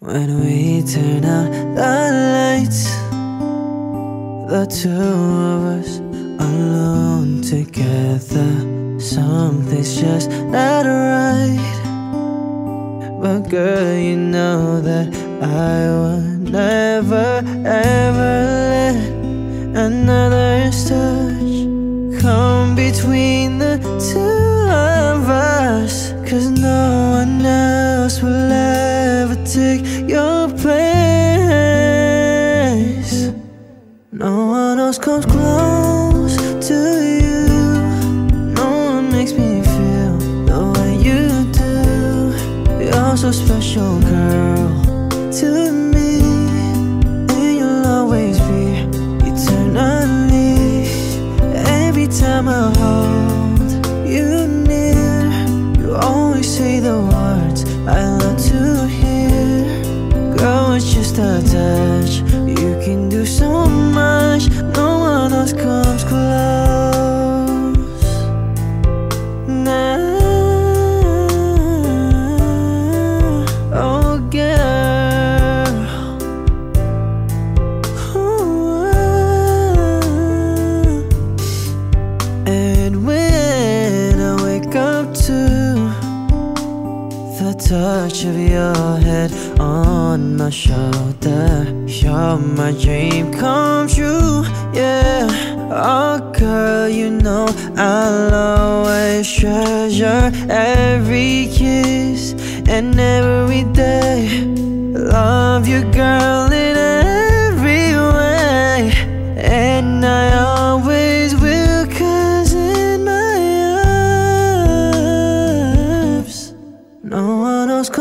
When we turn out the lights, the two of us alone together, something's just not right. But girl, you know that I will never ever let another touch come between the two of us. Cause no You're so special, girl, to me. And you'll always be eternally. Every time I hold you near, you always say the words I love to hear. Girl, it's just a touch. The touch of your head on my shoulder, you're my dream come true. Yeah, oh girl, you know I'll always treasure every kiss and every day.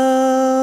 love.